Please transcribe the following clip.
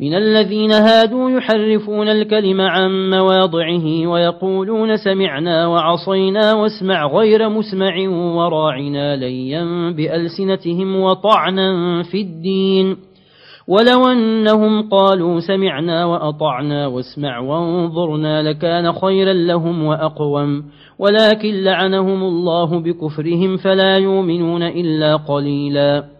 من الذين هادوا يحرفون الكلم عن مواضعه ويقولون سمعنا وعصينا واسمع غير مسمع وراعنا ليا بألسنتهم وطعنا في الدين. ولو أنهم قالوا سمعنا وأطعنا واسمع وانظرنا لكان خيرا لهم وأقوم. ولكن لعنهم الله بكفرهم فلا يؤمنون إلا قليلاً.